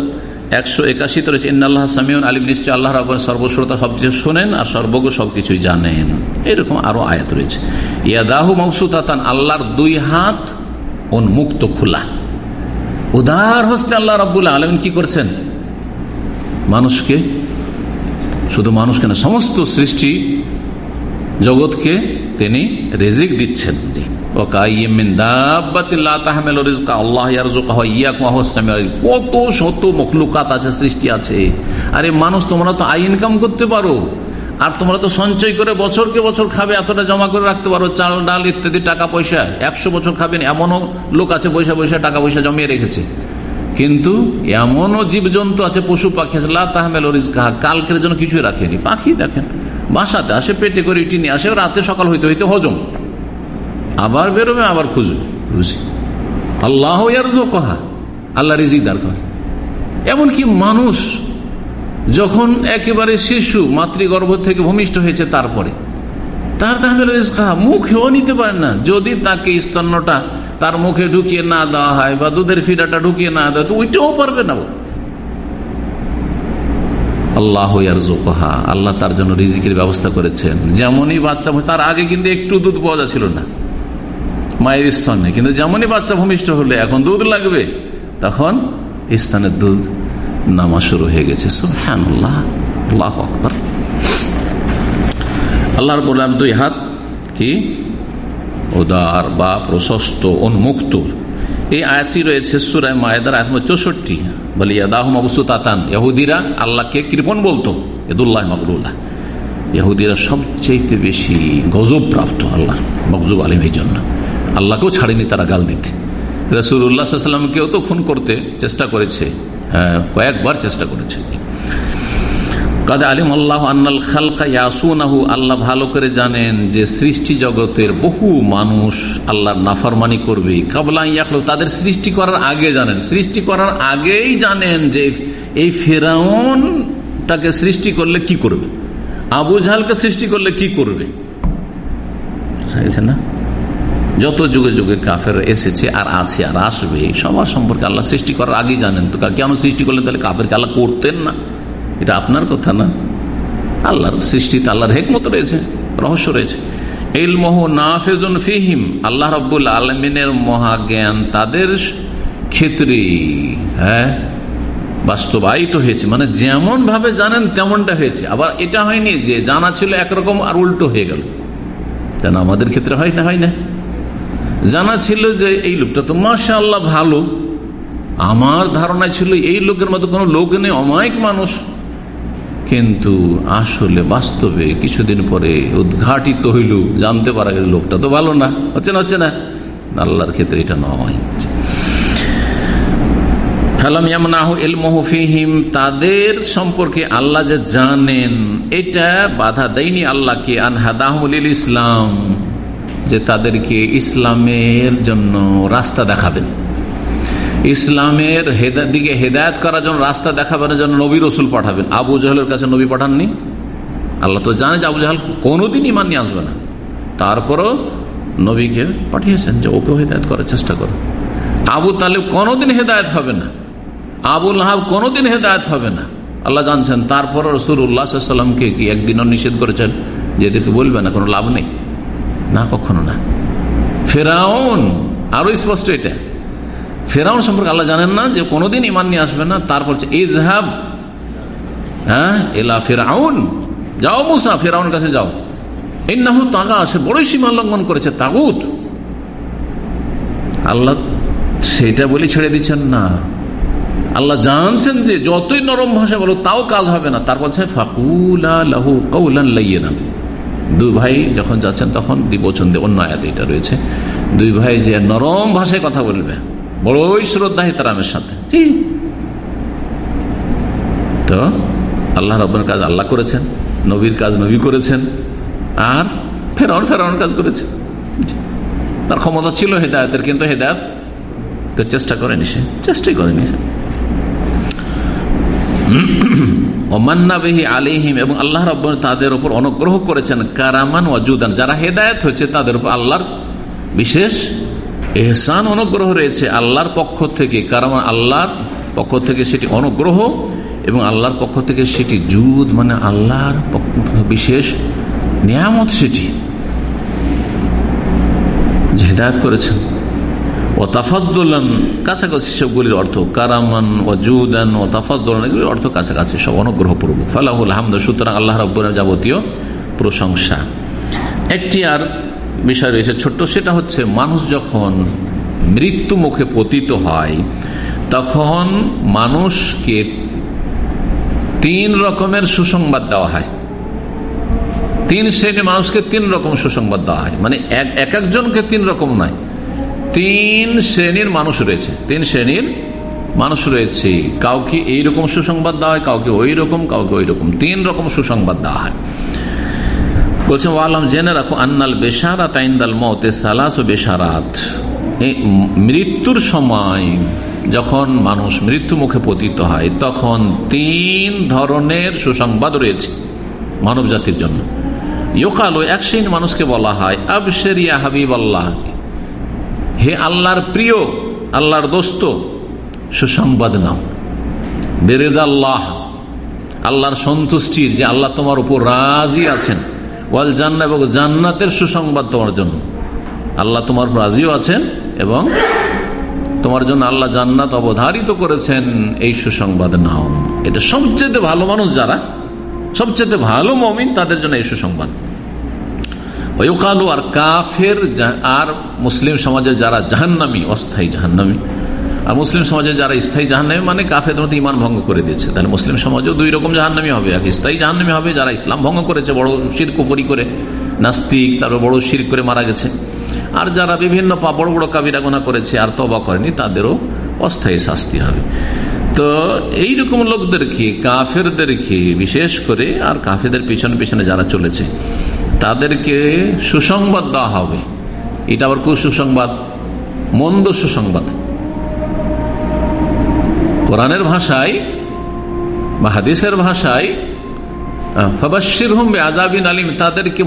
একশো একাশিতে রয়েছে ইন আল্লাহ সামিউন আলিম নিশ্চয় আল্লাহ রাবন সর্বশ্রোতা সবকিছু শোনেন আর সর্বজ্ঞ সবকিছুই জানেন। এরকম আরও আয়াত রয়েছে। ইয়াদাহু মৌসুতান আল্লাহর দুই হাত উন্মুক্ত খোলা। উদার হস্তে আল্লাহ রব্বুল্লাহ আলমিন কি করছেন? মানুষকে, শুধু মানুষকে না, সমস্ত সৃষ্টি জগৎকে তিনি রেজিক দিচ্ছেন। কত শত আছে, সৃষ্টি আছে। আরে মানুষ, তোমরা তো আই ইনকাম করতে পারো। আর তোমরা তো সঞ্চয় করে বছর খাবে, এতটা জমা করে রাখতে পারো, চাল, ডাল ইত্যাদি টাকা পয়সা। একশো বছর খাবেন, এমনও লোক আছে, পয়সা পয়সা, টাকা পয়সা জমিয়ে রেখেছে। কিন্তু এমনও জীবজন্তু আছে, পশু পাখি আছে তাহমেল কাহা কালকের জন্য কিছুই রাখেনি। পাখি দেখেন, বাসাতে আসে, পেটে করে ইটি নিয়ে আসে, রাতে সকাল হইতে হইতে হজম। আবার বেরোবে, আবার খুঁজবে, রুজি। আল্লাহ কাহা আল্লাহ রিজিক দার করে এমনকি মানুষ যখন একেবারে শিশু, মাতৃগর্ভ থেকে ভূমিষ্ঠ হয়েছে, তারপরে তার তাহলে মুখেও নিতে পারে না। যদি তাকে স্তন্যটা তার মুখে ঢুকিয়ে না দেওয়া হয় বা দুধের ফিরাটা ঢুকিয়ে না দেওয়া তো ওইটাও পারবে না আল্লাহ জোকহা আল্লাহ তার জন্য রিজিকের ব্যবস্থা করেছেন। যেমনই বাচ্চা তার আগে কিন্তু একটু দুধ পাওয়া যাচ্ছিল না। মায়ের স্তনে, কিন্তু যেমনই বাচ্চা ভূমিষ্ঠ হলে এখন দুধ লাগবে, তখন স্তনের দুধ নামা শুরু হয়ে গেছে। হ্যাঁ আল্লাহ আল্লাহ আকবর। আল্লাহর বললাম দুই হাত কি? উদার বা প্রশস্ত, উন্মুক্ত। এই আয়াতটি রয়েছে সুরায় মায়েদার আয়াত চৌষট্টি। বলি, ইয়াদাহ তাতান ইহুদিরা আল্লাহকে কৃপন বলতো। এদুল্লাহ মকরুল্লাহ ইহুদিরা সবচেয়ে বেশি গজব প্রাপ্ত আল্লাহ মকজুব আলিম এই জন্য। আল্লাহকেও ছাড়েনি তারা গাল দিতে। রসুল্লাহ সাল্লামকেও তো খুন করতে চেষ্টা করেছে। হ্যাঁ কয়েকবার চেষ্টা করেছে। কাদা আলিম আল্লাহ আন্নাল খালকা ইয়াসুনাহু আল্লাহ ভালো করে জানেন যে সৃষ্টি জগতের বহু মানুষ আল্লাহর নাফরমানি করবে। কাবলা ইয়াকলো তাদের সৃষ্টি করার আগে জানেন। সৃষ্টি করার আগেই জানেন যে এই ফেরাউনটাকে সৃষ্টি করলে কি করবে? আবু ঝালকে সৃষ্টি করলে কি করবে? না? যত যুগে যুগে কাফের এসেছে আর আছে আর আসবে, সবার সম্পর্কে আল্লাহ সৃষ্টি করার আগেই জানেন। তো কেন সৃষ্টি করলেন তাহলে কাফেরকে আল্লাহ করতেন না। এটা আপনার কথা না? আল্লাহর সৃষ্টিতে আল্লাহর হেকমত রয়েছে, রহস্য রয়েছে। ফিহিম, আল্লাহ মহাজ্ঞান তাদের ক্ষেত্রে হ্যাঁ বাস্তবায়িত হয়েছে। মানে যেমন ভাবে জানেন তেমনটা হয়েছে। আবার এটা হয়নি যে জানা ছিল একরকম আর উল্টো হয়ে গেল। কেন আমাদের ক্ষেত্রে হয় না হয় না। জানা ছিল যে এই লোকটা তো মাসা আল্লাহ ভালো। আমার ধারণা ছিল এই লোকের মতো কোনো লোক নেই, অমায়িক মানুষ। কিন্তু আসলে বাস্তবে কিছুদিন পরে উদ্ঘাটিত হইল, জানতে পারা গেছে লোকটা তো ভালো না। হচ্ছে না হচ্ছে না? আল্লাহর ক্ষেত্রে এটা নয়। তাদের সম্পর্কে আল্লাহ যে জানেন, এটা বাধা দেয়নি আল্লাহকে। ইসলাম, যে তাদেরকে ইসলামের জন্য রাস্তা দেখাবেন। ইসলামের দিকে হেদায়ত করার জন্য রাস্তা দেখাবেন জন্য নবী রসুল পাঠাবেন। আবু জাহলের কাছে নবী পাঠাননি। আল্লাহ তো জানে যে আবু জাহাল কোনোদিন ইমান নিয়ে আসবে না। তারপরও নবীকে পাঠিয়েছেন যে ওকেও হেদায়ত করার চেষ্টা করো। আবু তালেব কোনোদিন হেদায়ত হবে না। আবুল হাব কোনোদিন হেদায়ত হবে না। আল্লাহ জানছেন তারপর রসুল উল্লাহামকে কি একদিনও নিষেধ করেছেন যে এদেরকে বলবে না? কোনো লাভ নেই। না, কখনো না। ফেরাউন, আরও স্পষ্ট এটা। ফেরাউন সম্পর্কে আল্লাহ জানেন না যে কোনোদিন ইমান নিয়ে আসবে না। তারপর ইজহাব হ্যাঁ এলা ফেরাউন। যাও মুসা ফেরাউন কাছে যাও। এই নাহু তাগা, সে বড়ই সীমা লঙ্ঘন করেছে, তাগুত। আল্লাহ সেটা বলে ছেড়ে দিচ্ছেন না। আল্লাহ জানছেন যে যতই নরম ভাষা বলো, তাও কাজ হবে না। তারপর লাহু কৌলান লাইয়ে না দুই ভাই যখন যাচ্ছেন, তখন দিবচন অন্য আয়াত এটা রয়েছে। দুই ভাই যে নরম ভাষায় কথা বলবে বড়ই শ্রদ্ধা হেতারামের সাথে। তো আল্লাহ রবের কাজ আল্লাহ করেছেন, নবীর কাজ নবী করেছেন, আর ফেরাউন ফেরাউন কাজ করেছেন তার ক্ষমতা ছিল হেদায়তের, কিন্তু হেদায়ত চেষ্টা করেনি সে, চেষ্টাই করেনি সে। অমান্নাবেহি আলিহিম এবং আল্লাহ রব তাদের উপর অনুগ্রহ করেছেন কারামান ওয়াজুদান, যারা হেদায়ত হয়েছে তাদের উপর আল্লাহর বিশেষ এহসান অনুগ্রহ রয়েছে আল্লাহর পক্ষ থেকে, কারণ আল্লাহর পক্ষ থেকে সেটি অনুগ্রহ এবং আল্লাহর পক্ষ থেকে সেটি যুদ মানে আল্লাহর বিশেষ নিয়ামত সেটি। হেদায়ত করেছেন। ও তাফাদ্দোলান, কাছাকাছি সবগুলির অর্থ, কারামান ও জুদান ও তাফাদ্দোলান, এগুলির অর্থ কাছাকাছি, সব অনুগ্রহ পূর্বক ফালাহুল হামদ, সুতরাং আল্লাহ রব্বরের যাবতীয় প্রশংসা। একটি আর বিষয় রয়েছে ছোট্ট, সেটা হচ্ছে মানুষ যখন মৃত্যু মুখে পতিত হয়, তখন মানুষকে তিন রকমের সুসংবাদ দেওয়া হয়। তিন শ্রেণির মানুষকে তিন রকম সুসংবাদ দেওয়া হয়। মানে এক একজনকে তিন রকম নয়। তিন শ্রেণির মানুষ রয়েছে। তিন শ্রেণির মানুষ রয়েছে। কাউকে এইরকম সুসংবাদ দেওয়া হয়, কাউকে ওই রকম কাউকে ওই রকম তিন রকম সুসংবাদ দেওয়া হয়। বলছেন আলম জেনে রাখো, আন্নাল বেসারাত আইন্দাল মতে সালাস ও বেসারাত মৃত্যুর সময় যখন মানুষ মৃত্যু মুখে পতিত হয়, তখন তিন ধরনের সুসংবাদ রয়েছে মানব জাতির জন্য। ইয়োকালো এক শ্রেণির মানুষকে বলা হয় আবশেরিয়া হাবিব আল্লাহ হে আল্লাহর প্রিয়, আল্লাহর দোস্ত, সুসংবাদ নাও। বেরেজ আল্লাহ আল্লাহর সন্তুষ্টির যে আল্লাহ তোমার উপর রাজি আছেন ওয়াল জান্না এবং জান্নাতের সুসংবাদ তোমার জন্য। আল্লাহ তোমার রাজিও আছেন এবং তোমার জন্য আল্লাহ জান্নাত অবধারিত করেছেন এই সুসংবাদ নাও। এটা সবচেয়ে ভালো মানুষ যারা, সবচেয়ে ভালো মমিন তাদের জন্য এই সুসংবাদ। আর কাফের, আর মুসলিম সমাজের যারা জাহান্নামি, অস্থায়ী জাহান্নামি আর মুসলিম সমাজে যারা স্থায়ী জাহান্নামী মানে কাফের মধ্যে ইমান ভঙ্গ করে দিয়েছে। তাহলে মুসলিম সমাজেও দুই রকম জাহান্নামী হবে। এক স্থায়ী জাহান্নামী হবে, যারা ইসলাম ভঙ্গ করেছে, বড় শির কুপুরি করে, নাস্তিক, তারপর বড় শির করে মারা গেছে। আর যারা বিভিন্ন বড় বড় কাবিরা গোনা করেছে আর তবা করেনি, তাদেরও অস্থায়ী শাস্তি হবে। তো এইরকম লোকদেরকে, কাফেরদেরকে বিশেষ করে, আর কাফেদের পিছনে পিছনে যারা চলেছে, তাদেরকে সুসংবাদ দেওয়া হবে। এটা আবার কুসুসংবাদ মন্দ সুসংবাদ। কোরআনের ভাষায় বা হাদিসের ভাষায় ফবাসির আজাবিন আলিম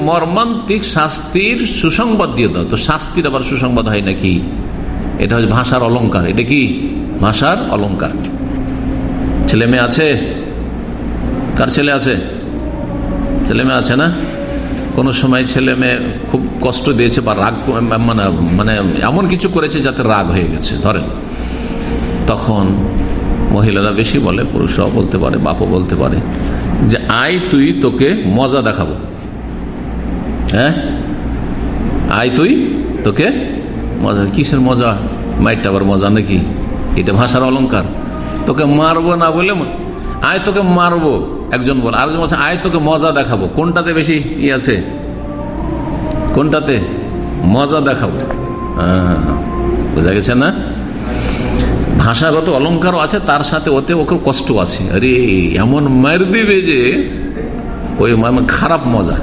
মর্মান্তিক শাস্তির সুসংবাদ তো শাস্তির আবার সুসংবাদ হয় নাকি? এটা হচ্ছে ভাষার অলঙ্কার এটা কি? ভাষার অলঙ্কার ছেলে মেয়ে আছে? কার ছেলে আছে? ছেলে মেয়ে আছে না? কোনো সময় ছেলে মেয়ে খুব কষ্ট দিয়েছে বা রাগ মানে মানে এমন কিছু করেছে যাতে রাগ হয়ে গেছে। ধরেন তখন মহিলারা বেশি বলে, পুরুষরাও বলতে পারে, বাপও বলতে পারে যে আই তুই, তোকে মজা দেখাবো। হ্যাঁ? আই তুই, তোকে মজা, কিসের মজা? মাইটটা আবার মজা নাকি? এটা ভাষার অলঙ্কার তোকে মারবো না বলে আয় তোকে মারবো, একজন বল। আরেকজন বলছে, আয় তোকে মজা দেখাবো। কোনটাতে বেশি ই আছে? কোনটাতে? মজা দেখাবো। বোঝা গেছে না? ভাষাগত অলঙ্কারও আছে, তার সাথে ওতে ওকে কষ্ট আছে। আরে, এমন মার দিবে যে ওই খারাপ মজা।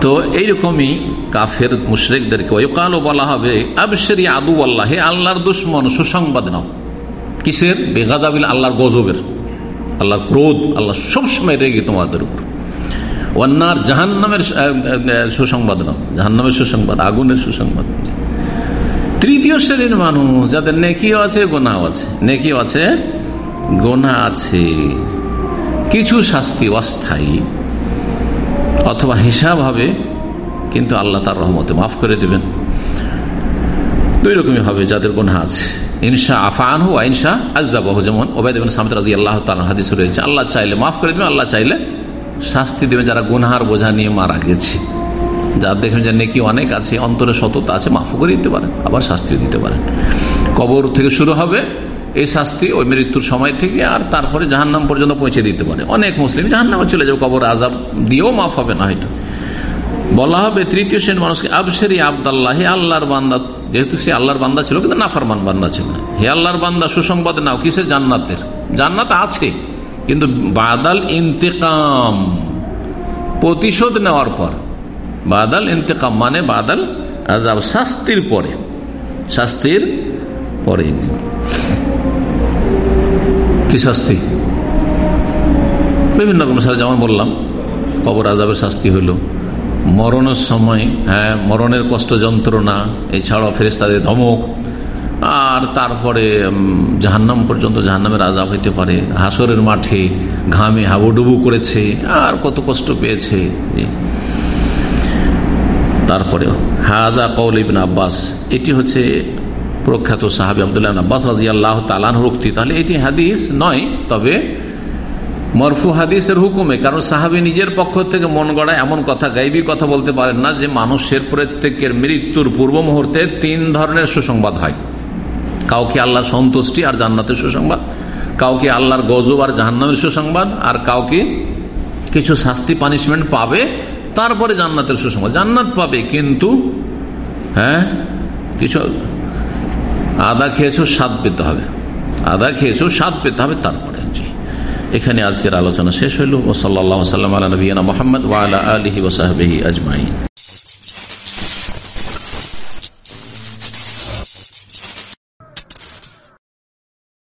তো এইরকমই কাফের মুশরেকদেরকে ওই কালো বলা হবে, আবশেরি আদু আল্লাহ, হে আল্লাহর দুশ্মন, সুসংবাদ নাও। কিসের? বেগাদাবিল আল্লাহর গজবের। আল্লাহর ক্রোধ, আল্লাহ সবসময় রেগে তোমাদের উপর। ওয়ান্নার জাহান্নামের সুসংবাদ নাও। জাহান্নামের সুসংবাদ, আগুনের সুসংবাদ। তৃতীয় শ্রেণির মানুষ, যাদের নেকিও আছে গোনাও আছে। নেকিও আছে গোনা আছে। কিছু শাস্তি অস্থায়ী, অথবা হিসাব হবে, কিন্তু আল্লাহ তার রহমতে মাফ করে দেবেন। দুই রকমই হবে যাদের গোনা আছে। ইনশা আফান হু ইনশা আজাবাহ যেমন ওবায়দ সামত রাজি আল্লাহ তালা হাদিস রয়েছে, আল্লাহ চাইলে মাফ করে দেবেন, আল্লাহ চাইলে শাস্তি দেবেন যারা গুনহার বোঝা নিয়ে মারা গেছে। যার দেখবেন যে নেকি অনেক আছে, অন্তরে সততা আছে মাফ করে দিতে পারেন, আবার শাস্তিও দিতে পারেন। কবর থেকে শুরু হবে, এই শাস্তি ওই মৃত্যুর সময় থেকে, আর তারপরে জাহান্নাম পর্যন্ত পৌঁছে দিতে পারে। অনেক মুসলিম জাহান্নামে চলে যাবে, কবর আজাব দিয়েও মাফ হবে না হয়তো। বলা হবে তৃতীয় শ্রেণি মানুষকে আবসেরি আবদাল্লাহ হে আল্লাহর বান্দা। যেহেতু সে আল্লাহর বান্দা ছিল, কিন্তু নাফারমান বান্দা ছিল না। হে আল্লাহর বান্দা, সুসংবাদ নাও, কিসের জান্নাতের? জান্নাত আছে, কিন্তু বাদাল ইন্তেকাম, প্রতিশোধ নেওয়ার পর। বাদাল ইন্তেকাম মানে বাদাল আজাব শাস্তির পরে। শাস্তির পরে। কি শাস্তি? বিভিন্ন রকম যেমন বললাম, কবর আজাবের শাস্তি হইল। মরণের সময় হ্যাঁ মরণের কষ্ট যন্ত্রণা, এছাড়াও ফেরেস তাদের ধমক। আর তারপরে জাহান্নাম পর্যন্ত জাহান্নামের আজাব হইতে পারে। হাসরের মাঠে ঘামে হাবুডুবু করেছে, আর কত কষ্ট পেয়েছে। তারপরে হাজা কৌল ইবিন আব্বাস। এটি হচ্ছে প্রখ্যাত সাহাবি আবদুল্লাহ আব্বাস রাজি আল্লাহ তালান রুক্তি তাহলে এটি হাদিস নয়, তবে মরফু হাদিসের হুকুমে, কারণ সাহাবি নিজের পক্ষ থেকে মন গড়ায় এমন কথা, গাইবি কথা বলতে পারেন না যে মানুষের প্রত্যেকের মৃত্যুর পূর্ব মুহূর্তে তিন ধরনের সুসংবাদ হয়। কাউকে আল্লাহ সন্তুষ্টি আর জান্নাতের সুসংবাদ, কাউকে আল্লাহর গজব আর জাহান্নামের সুসংবাদ, আর কাউকে কিছু শাস্তি পানিশমেন্ট পাবে তারপরে জান্নাতের সুসংবাদ। জান্নাত পাবে, কিন্তু হ্যাঁ কিছু আদা খেয়েছো, স্বাদ পেতে হবে। আদা খেয়েছো, স্বাদ পেতে হবে, তারপরে এখানে আজকের আলোচনা শেষ হইল। ও সাল্লাহ সাল্লাম আলা মোহাম্মদ ওয়ালা আলহি ওসাহাবি আজমাইন।